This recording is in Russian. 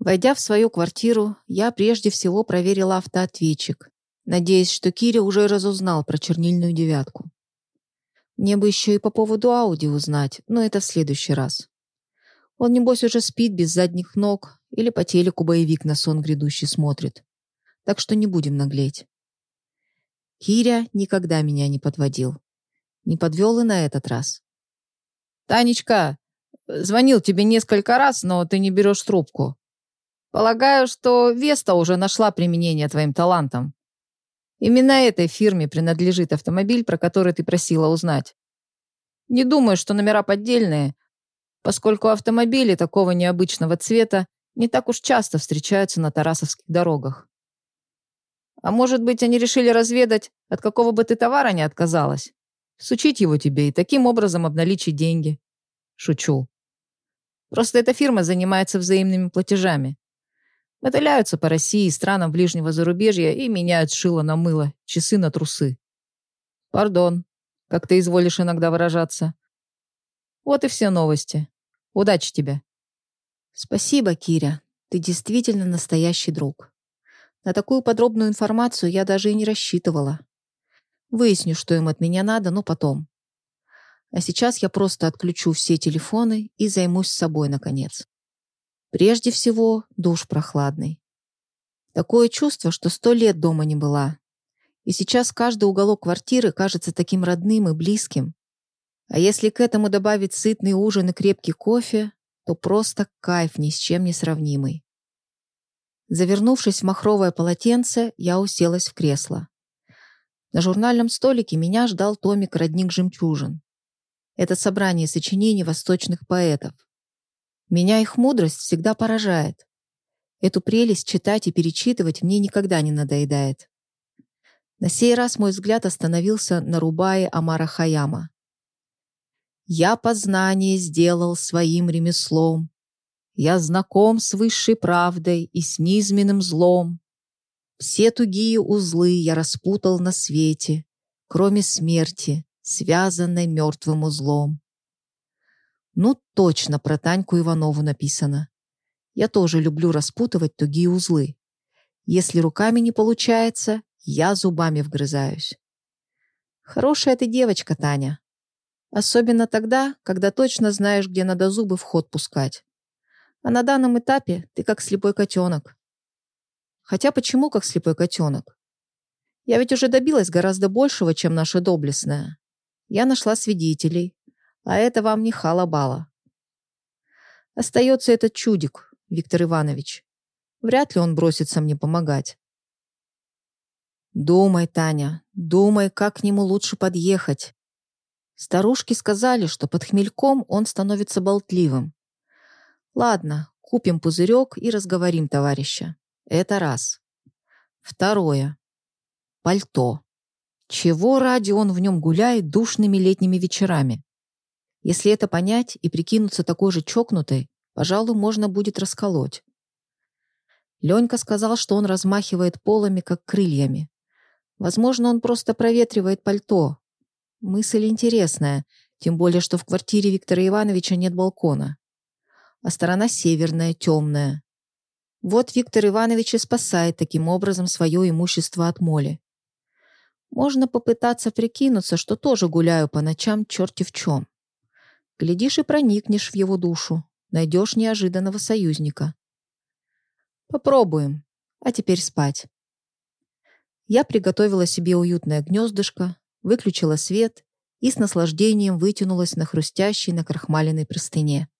Войдя в свою квартиру, я прежде всего проверила автоответчик, надеясь, что Киря уже разузнал про чернильную девятку. Мне бы еще и по поводу Ауди узнать, но это в следующий раз. Он, небось, уже спит без задних ног или по телеку боевик на сон грядущий смотрит. Так что не будем наглеть. Киря никогда меня не подводил. Не подвел и на этот раз. «Танечка, звонил тебе несколько раз, но ты не берешь трубку. Полагаю, что Веста уже нашла применение твоим талантам. Именно этой фирме принадлежит автомобиль, про который ты просила узнать. Не думаю, что номера поддельные, поскольку автомобили такого необычного цвета не так уж часто встречаются на тарасовских дорогах. А может быть, они решили разведать, от какого бы ты товара не отказалась? Сучить его тебе и таким образом обналичить деньги. Шучу. Просто эта фирма занимается взаимными платежами. Мотыляются по России и странам ближнего зарубежья и меняют шило на мыло, часы на трусы. Пардон, как ты изволишь иногда выражаться. Вот и все новости. Удачи тебе. Спасибо, Киря. Ты действительно настоящий друг. На такую подробную информацию я даже и не рассчитывала. Выясню, что им от меня надо, но потом. А сейчас я просто отключу все телефоны и займусь собой, наконец. Прежде всего, душ прохладный. Такое чувство, что сто лет дома не была. И сейчас каждый уголок квартиры кажется таким родным и близким. А если к этому добавить сытный ужин и крепкий кофе, то просто кайф ни с чем не сравнимый. Завернувшись в махровое полотенце, я уселась в кресло. На журнальном столике меня ждал томик «Родник жемчужин». Это собрание сочинений восточных поэтов. Меня их мудрость всегда поражает. Эту прелесть читать и перечитывать мне никогда не надоедает. На сей раз мой взгляд остановился на Рубае Амара Хаяма. «Я познание сделал своим ремеслом. Я знаком с высшей правдой и с низменным злом. Все тугие узлы я распутал на свете, кроме смерти, связанной мертвым узлом. Ну, точно про Таньку Иванову написано. Я тоже люблю распутывать тугие узлы. Если руками не получается, я зубами вгрызаюсь. Хорошая ты девочка, Таня. Особенно тогда, когда точно знаешь, где надо зубы в ход пускать. А на данном этапе ты как слепой котенок. Хотя почему как слепой котенок? Я ведь уже добилась гораздо большего, чем наша доблестная. Я нашла свидетелей, а это вам не хала-бала. Остается этот чудик, Виктор Иванович. Вряд ли он бросится мне помогать. Думай, Таня, думай, как к нему лучше подъехать. Старушки сказали, что под хмельком он становится болтливым. Ладно, купим пузырек и разговорим товарища. Это раз. Второе. Пальто. Чего ради он в нем гуляет душными летними вечерами? Если это понять и прикинуться такой же чокнутой, пожалуй, можно будет расколоть. Ленька сказал, что он размахивает полами, как крыльями. Возможно, он просто проветривает пальто. Мысль интересная, тем более, что в квартире Виктора Ивановича нет балкона. А сторона северная, темная. Вот Виктор Иванович и спасает таким образом свое имущество от моли. Можно попытаться прикинуться, что тоже гуляю по ночам черти в чем. Глядишь и проникнешь в его душу, найдешь неожиданного союзника. Попробуем. А теперь спать. Я приготовила себе уютное гнездышко, выключила свет и с наслаждением вытянулась на хрустящей накрахмаленной простыне.